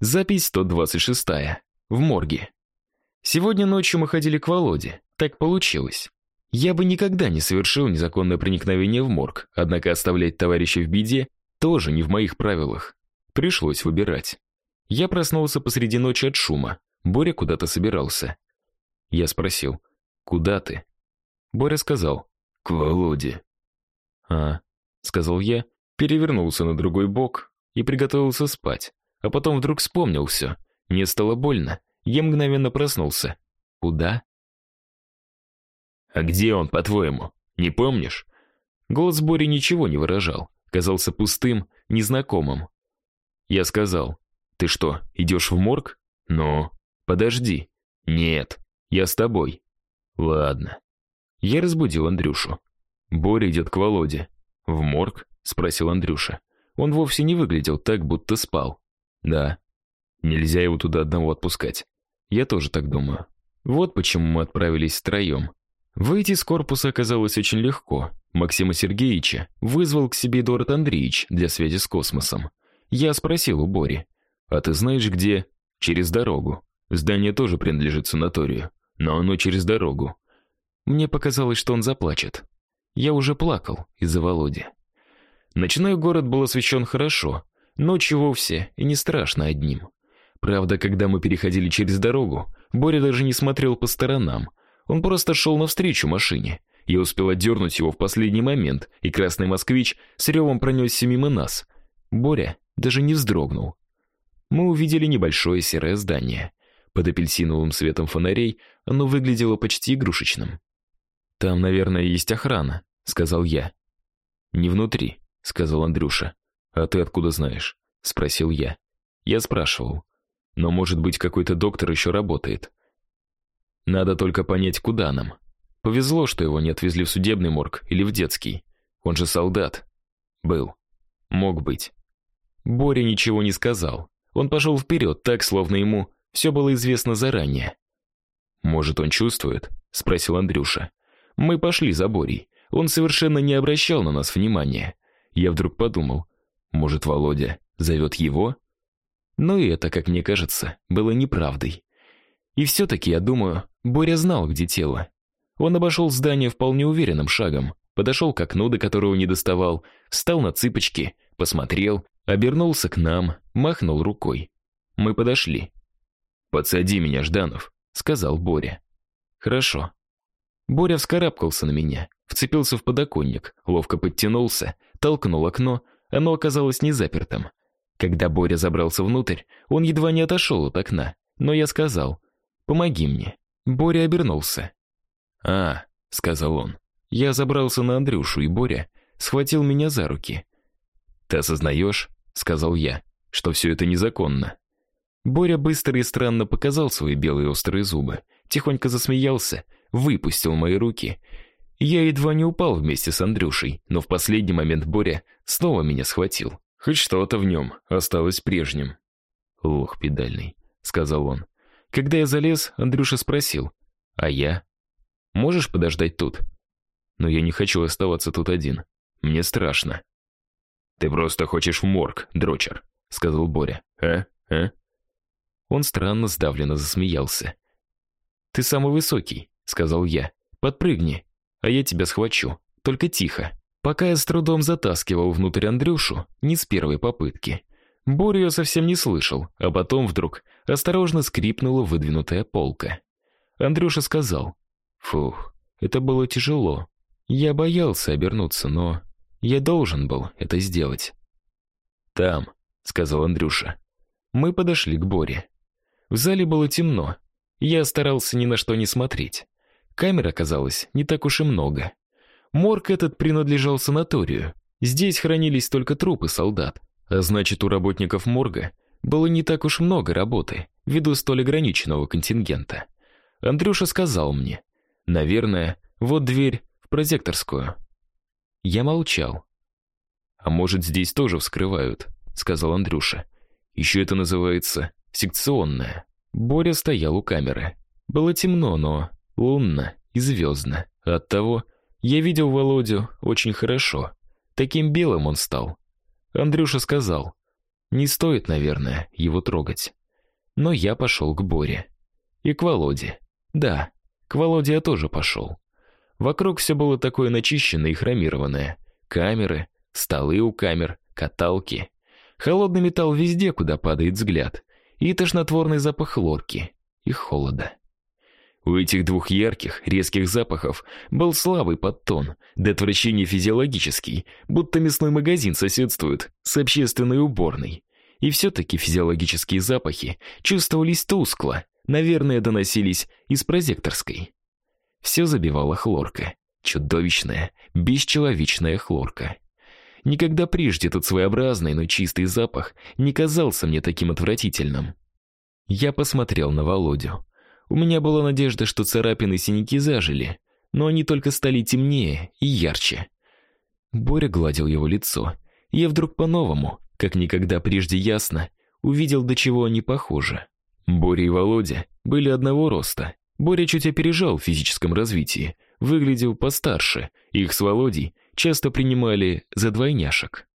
Запись 126. В морге. Сегодня ночью мы ходили к Володе. Так получилось. Я бы никогда не совершил незаконное проникновение в морг, однако оставлять товарища в беде тоже не в моих правилах. Пришлось выбирать. Я проснулся посреди ночи от шума. Боря куда-то собирался. Я спросил: "Куда ты?" Боря сказал: "К Володе". "А", сказал я, перевернулся на другой бок и приготовился спать. А потом вдруг вспомнил все. Мне стало больно. Я мгновенно проснулся. Куда? А где он, по-твоему? Не помнишь? Голос Бори ничего не выражал, казался пустым, незнакомым. Я сказал: "Ты что, идешь в морг?" "Ну, подожди". "Нет, я с тобой". "Ладно". Я разбудил Андрюшу. Боря идет к Володе. В морг? спросил Андрюша. Он вовсе не выглядел так, будто спал. Да. Нельзя его туда одного отпускать. Я тоже так думаю. Вот почему мы отправились втроем. Выйти из корпуса оказалось очень легко. Максима Сергеевича вызвал к себе Эдуард Андреевич для связи с космосом. Я спросил у Бори: "А ты знаешь, где?" "Через дорогу. Здание тоже принадлежит санаторию, но оно через дорогу". Мне показалось, что он заплачет. Я уже плакал из-за Володи. Ночной город был освещен хорошо, Ночью вовсе и не страшно одним. Правда, когда мы переходили через дорогу, Боря даже не смотрел по сторонам. Он просто шел навстречу машине. Я успел отдернуть его в последний момент, и красный москвич с ревом пронесся мимо нас. Боря даже не вздрогнул. Мы увидели небольшое серое здание. Под апельсиновым светом фонарей оно выглядело почти игрушечным. Там, наверное, есть охрана, сказал я. Не внутри, сказал Андрюша. А ты откуда знаешь? спросил я. Я спрашивал. Но, может быть, какой-то доктор еще работает. Надо только понять, куда нам. Повезло, что его не отвезли в судебный морг или в детский. Он же солдат. Был. Мог быть. Боря ничего не сказал. Он пошел вперед, так, словно ему все было известно заранее. Может, он чувствует? спросил Андрюша. Мы пошли за Борей. Он совершенно не обращал на нас внимания. Я вдруг подумал, может, Володя зовет его? Но и это, как мне кажется, было неправдой. И все таки я думаю, Боря знал, где тело. Он обошел здание вполне уверенным шагом, подошел к окну, до которого не доставал, встал на цыпочки, посмотрел, обернулся к нам, махнул рукой. Мы подошли. "Подсади меня, Жданов", сказал Боря. "Хорошо". Боря вскарабкался на меня, вцепился в подоконник, ловко подтянулся, толкнул окно, оно оказалось не запертым. Когда Боря забрался внутрь, он едва не отошел от окна, но я сказал: "Помоги мне". Боря обернулся. "А", сказал он. Я забрался на Андрюшу, и Боря схватил меня за руки. "Ты осознаешь, — сказал я, — что все это незаконно". Боря быстро и странно показал свои белые острые зубы, тихонько засмеялся, выпустил мои руки я едва не упал вместе с Андрюшей, но в последний момент Боря снова меня схватил. Хоть что-то в нем осталось прежним. "Ох, педальный", сказал он. Когда я залез, Андрюша спросил: "А я? Можешь подождать тут?" Но я не хочу оставаться тут один. Мне страшно. Ты просто хочешь в морг, дрочер, сказал Боря. А? А? Он странно сдавленно засмеялся. Ты самый высокий, сказал я. Подпрыгни а я тебя схвачу. Только тихо. Пока я с трудом затаскивал внутрь Андрюшу, не с первой попытки. Боря ее совсем не слышал, а потом вдруг осторожно скрипнула выдвинутая полка. Андрюша сказал: "Фух, это было тяжело. Я боялся обернуться, но я должен был это сделать". "Там", сказал Андрюша. Мы подошли к Боре. В зале было темно. Я старался ни на что не смотреть. Камер оказалось не так уж и много. Морг этот принадлежал санаторию. Здесь хранились только трупы солдат, а значит, у работников морга было не так уж много работы ввиду столь ограниченного контингента. Андрюша сказал мне: "Наверное, вот дверь в прозекторскую". Я молчал. А может, здесь тоже вскрывают, сказал Андрюша. Еще это называется секционная. Боря стоял у камеры. Было темно, но лунно и звездно. Оттого я видел Володю очень хорошо. Таким белым он стал. Андрюша сказал: Не стоит, наверное, его трогать. Но я пошел к Боре. И к Володе. Да, к Володе я тоже пошел. Вокруг все было такое начищенное и хромированное. Камеры, столы у камер, каталки. Холодный металл везде, куда падает взгляд. И тошнотворный запах хлорки и холода. У этих двух ярких, резких запахов был слабый подтон, до отвращения физиологический, будто мясной магазин соседствует с общественной уборной. И все-таки физиологические запахи чувствовались тускло, наверное, доносились из прозекторской. Все забивала хлорка. Чудовищная, бесчеловечная хлорка. Никогда прежде тот своеобразный, но чистый запах не казался мне таким отвратительным. Я посмотрел на Володю. У меня была надежда, что царапины и синяки зажили, но они только стали темнее и ярче. Боря гладил его лицо. Я вдруг по-новому, как никогда прежде ясно, увидел, до чего они похожи. Боря и Володя были одного роста. Боря чуть опережал в физическом развитии, выглядел постарше. Их с Володей часто принимали за двойняшек.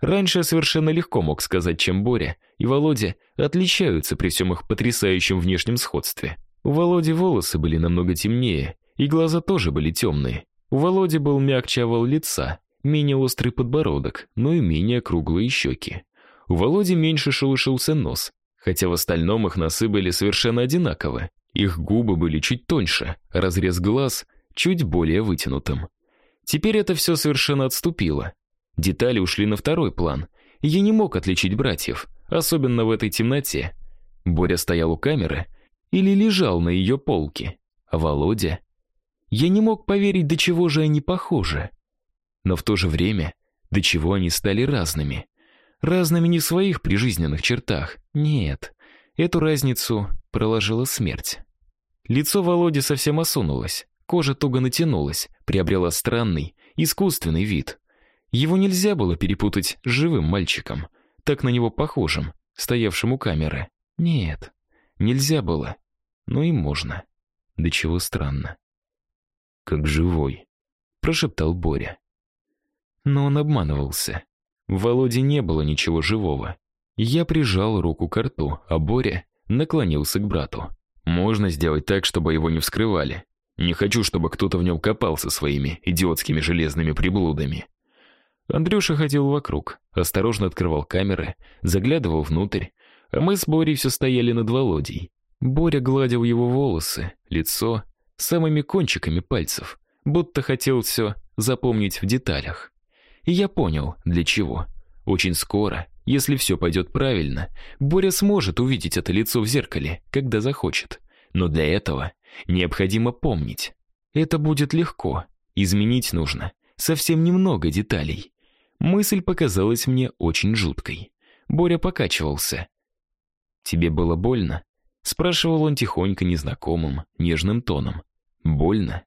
Раньше я совершенно легко мог сказать, чем Боря и Володя отличаются при всем их потрясающем внешнем сходстве. У Володи волосы были намного темнее, и глаза тоже были темные. У Володи был мягче овал лица, менее острый подбородок, но и менее круглые щеки. У Володи меньше шелушился нос, хотя в остальном их носы были совершенно одинаковы. Их губы были чуть тоньше, разрез глаз чуть более вытянутым. Теперь это все совершенно отступило. Детали ушли на второй план. Я не мог отличить братьев, особенно в этой темноте. Боря стоял у камеры или лежал на ее полке, Володя... Я не мог поверить, до чего же они похожи. Но в то же время, до чего они стали разными. Разными не в своих прижизненных чертах. Нет, эту разницу проложила смерть. Лицо Володи совсем осунулось, кожа туго натянулась, приобрела странный, искусственный вид. Его нельзя было перепутать с живым мальчиком, так на него похожим, стоявшим у камеры. Нет, нельзя было. Но и можно. Да чего странно. Как живой, прошептал Боря. Но он обманывался. В Володе не было ничего живого. Я прижал руку к рту, а Боря наклонился к брату. Можно сделать так, чтобы его не вскрывали. Не хочу, чтобы кто-то в нем копался своими идиотскими железными приблудами. Андрюша ходил вокруг, осторожно открывал камеры, заглядывал внутрь, а мы с Борей все стояли над Володей. Боря гладил его волосы, лицо самыми кончиками пальцев, будто хотел все запомнить в деталях. И я понял, для чего. Очень скоро если все пойдет правильно, Боря сможет увидеть это лицо в зеркале, когда захочет. Но для этого необходимо помнить. Это будет легко. Изменить нужно совсем немного деталей. Мысль показалась мне очень жуткой. Боря покачивался. Тебе было больно? Спрашивал он тихонько незнакомым, нежным тоном. Больно?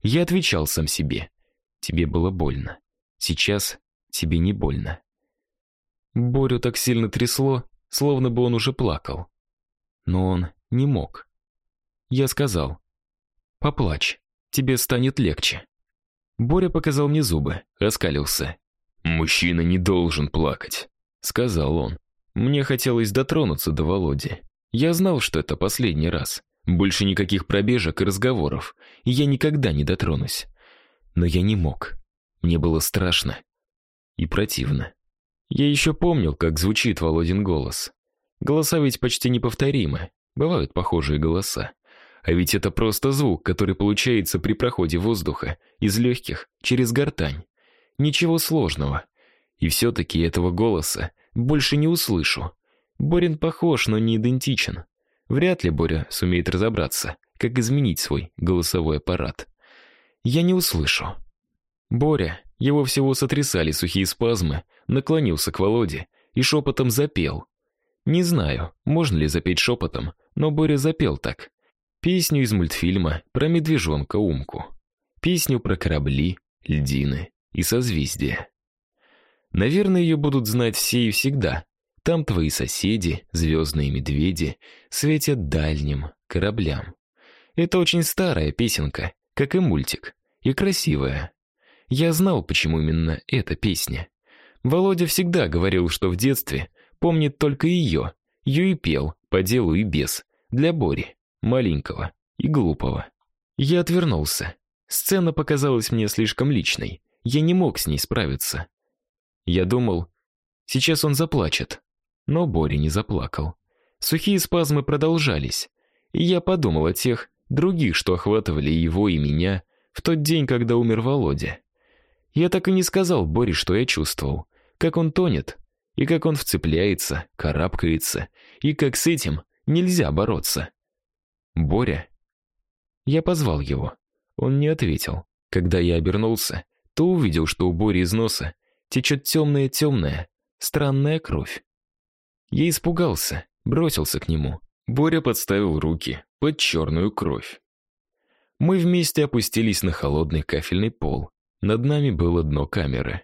Я отвечал сам себе. Тебе было больно. Сейчас тебе не больно. Борю так сильно трясло, словно бы он уже плакал. Но он не мог. Я сказал: "Поплачь, тебе станет легче". Боря показал мне зубы, оскалился. "Мужчина не должен плакать", сказал он. Мне хотелось дотронуться до Володи. Я знал, что это последний раз. Больше никаких пробежек и разговоров, и я никогда не дотронусь. Но я не мог. Мне было страшно и противно. Я еще помнил, как звучит Володин голос. Голоса ведь почти неповторимы. Бывают похожие голоса. А ведь это просто звук, который получается при проходе воздуха из легких через гортань. Ничего сложного. И все таки этого голоса больше не услышу. Борин похож, но не идентичен. Вряд ли Боря сумеет разобраться, как изменить свой голосовой аппарат. Я не услышу. Боря, его всего сотрясали сухие спазмы, наклонился к Володе и шепотом запел. Не знаю, можно ли запеть шепотом, но Боря запел так. Песню из мультфильма про медвежонка Умку. Песню про корабли, льдины и созвездия. Наверное, ее будут знать все и всегда. Там твои соседи, звездные медведи, светят дальним кораблям. Это очень старая песенка, как и мультик, и красивая. Я знал, почему именно эта песня. Володя всегда говорил, что в детстве помнит только ее. Ее и пел, по делу и без. Для Бори, маленького и глупого. Я отвернулся. Сцена показалась мне слишком личной. Я не мог с ней справиться. Я думал, сейчас он заплачет. Но Бори не заплакал. Сухие спазмы продолжались. И я подумал о тех других, что охватывали его и меня в тот день, когда умер Володя. Я так и не сказал Боре, что я чувствовал, как он тонет, и как он вцепляется, карабкается, и как с этим нельзя бороться. Боря. Я позвал его. Он не ответил. Когда я обернулся, то увидел, что у Бори из носа течет темная-темная, странная кровь. Я испугался, бросился к нему. Боря подставил руки под черную кровь. Мы вместе опустились на холодный кафельный пол. Над нами было дно камеры.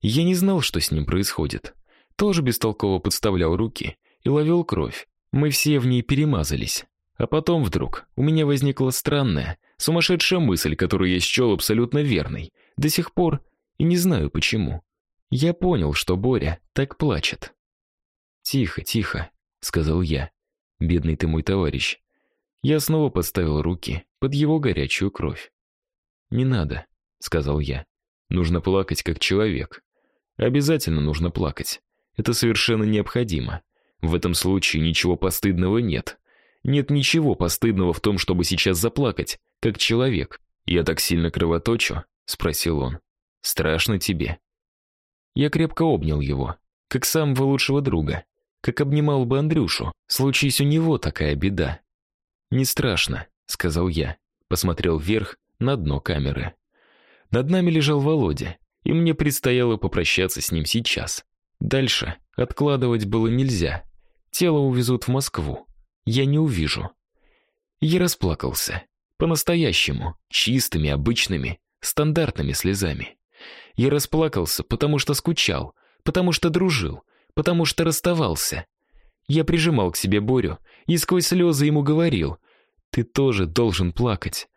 Я не знал, что с ним происходит. Тоже бестолково подставлял руки и ловил кровь. Мы все в ней перемазались. А потом вдруг у меня возникла странная, сумасшедшая мысль, которую я счел абсолютно верной. До сих пор и не знаю почему. Я понял, что Боря так плачет. «Тихо, тихо», — сказал я. «Бедный ты мой товарищ». Я снова поставил руки под его горячую кровь. «Не надо», — сказал я. «Нужно плакать как человек. Обязательно нужно плакать. Это совершенно необходимо. В этом случае ничего постыдного нет. Нет ничего постыдного в том, чтобы сейчас заплакать, как человек. Я так сильно кровоточу, спросил он. Страшно тебе? Я крепко обнял его, как самого лучшего друга, как обнимал бы Андрюшу, случись у него такая беда. Не страшно, сказал я, посмотрел вверх на дно камеры. Над нами лежал Володя, и мне предстояло попрощаться с ним сейчас. Дальше откладывать было нельзя. Тело увезут в Москву я не увижу. Я расплакался. По-настоящему, чистыми, обычными, стандартными слезами. Я расплакался, потому что скучал, потому что дружил, потому что расставался. Я прижимал к себе Борю и сквозь слезы ему говорил: "Ты тоже должен плакать".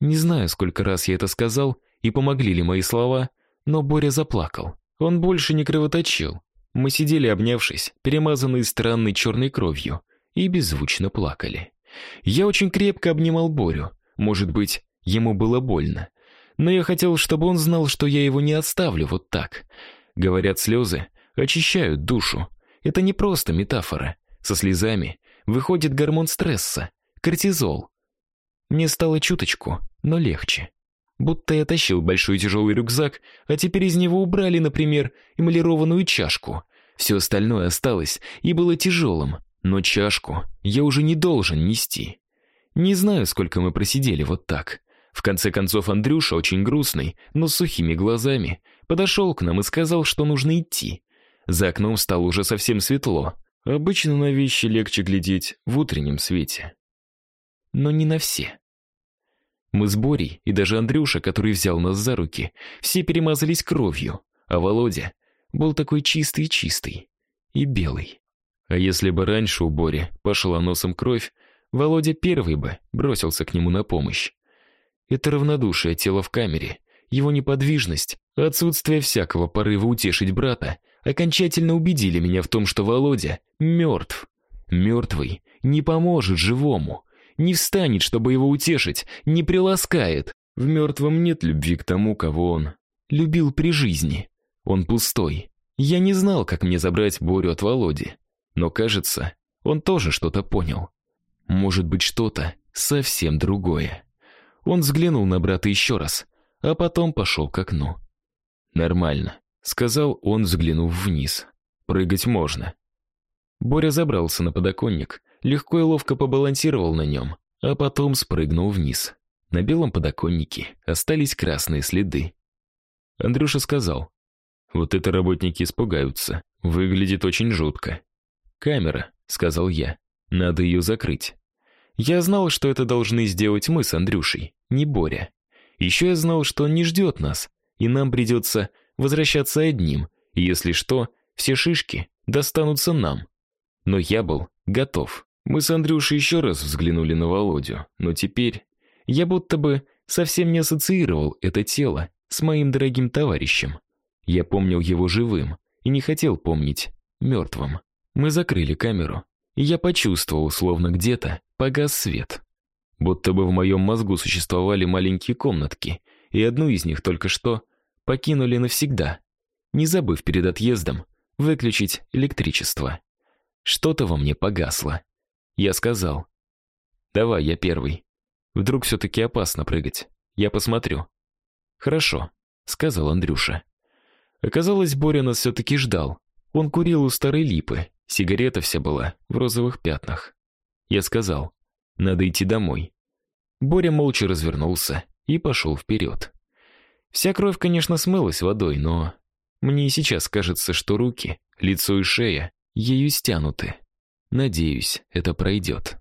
Не знаю, сколько раз я это сказал и помогли ли мои слова, но Боря заплакал. Он больше не кровоточил. Мы сидели, обнявшись, перемазанные странной черной кровью и беззвучно плакали. Я очень крепко обнимал Борю. Может быть, ему было больно. Но я хотел, чтобы он знал, что я его не оставлю вот так. Говорят, слезы очищают душу. Это не просто метафора. Со слезами выходит гормон стресса, кортизол. Мне стало чуточку, но легче. Будто я тащил большой тяжелый рюкзак, а теперь из него убрали, например, эмалированную чашку. Все остальное осталось и было тяжелым, но чашку я уже не должен нести. Не знаю, сколько мы просидели вот так. В конце концов Андрюша, очень грустный, но с сухими глазами, подошел к нам и сказал, что нужно идти. За окном стало уже совсем светло. Обычно на вещи легче глядеть в утреннем свете. Но не на все. Мы с Борей и даже Андрюша, который взял нас за руки, все перемазались кровью, а Володя был такой чистый-чистый и белый. А если бы раньше у Бори пошла носом кровь, Володя первый бы бросился к нему на помощь. Это равнодушие тела в камере, его неподвижность, отсутствие всякого порыва утешить брата окончательно убедили меня в том, что Володя мертв. Мертвый не поможет живому, не встанет, чтобы его утешить, не приласкает. В мертвом нет любви к тому, кого он любил при жизни. Он пустой. Я не знал, как мне забрать Борю от Володи. Но, кажется, он тоже что-то понял. Может быть, что-то совсем другое. Он взглянул на брата еще раз, а потом пошел к окну. Нормально, сказал он, взглянув вниз. Прыгать можно. Боря забрался на подоконник, легко и ловко побалансировал на нем, а потом спрыгнул вниз. На белом подоконнике остались красные следы. Андрюша сказал: "Вот это работники испугаются. Выглядит очень жутко". «Камера», — сказал я. «Надо ее закрыть». Я знал, что это должны сделать мы с Андрюшей, не Боря. Еще я знал, что он не ждет нас, и нам придется возвращаться одним, и если что, все шишки достанутся нам. Но я был готов. Мы с Андрюшей еще раз взглянули на Володю, но теперь я будто бы совсем не ассоциировал это тело с моим дорогим товарищем. Я помнил его живым и не хотел помнить мертвым. Мы закрыли камеру, и я почувствовал, словно где-то погас свет. Будто бы в моем мозгу существовали маленькие комнатки, и одну из них только что покинули навсегда, не забыв перед отъездом выключить электричество. Что-то во мне погасло. Я сказал: "Давай, я первый. Вдруг все таки опасно прыгать. Я посмотрю". "Хорошо", сказал Андрюша. Оказалось, Боря нас все таки ждал. Он курил у старой липы. Сигарета вся была в розовых пятнах. Я сказал: "Надо идти домой". Боря молча развернулся и пошел вперед. Вся кровь, конечно, смылась водой, но мне и сейчас кажется, что руки, лицо и шея ею стянуты. Надеюсь, это пройдет.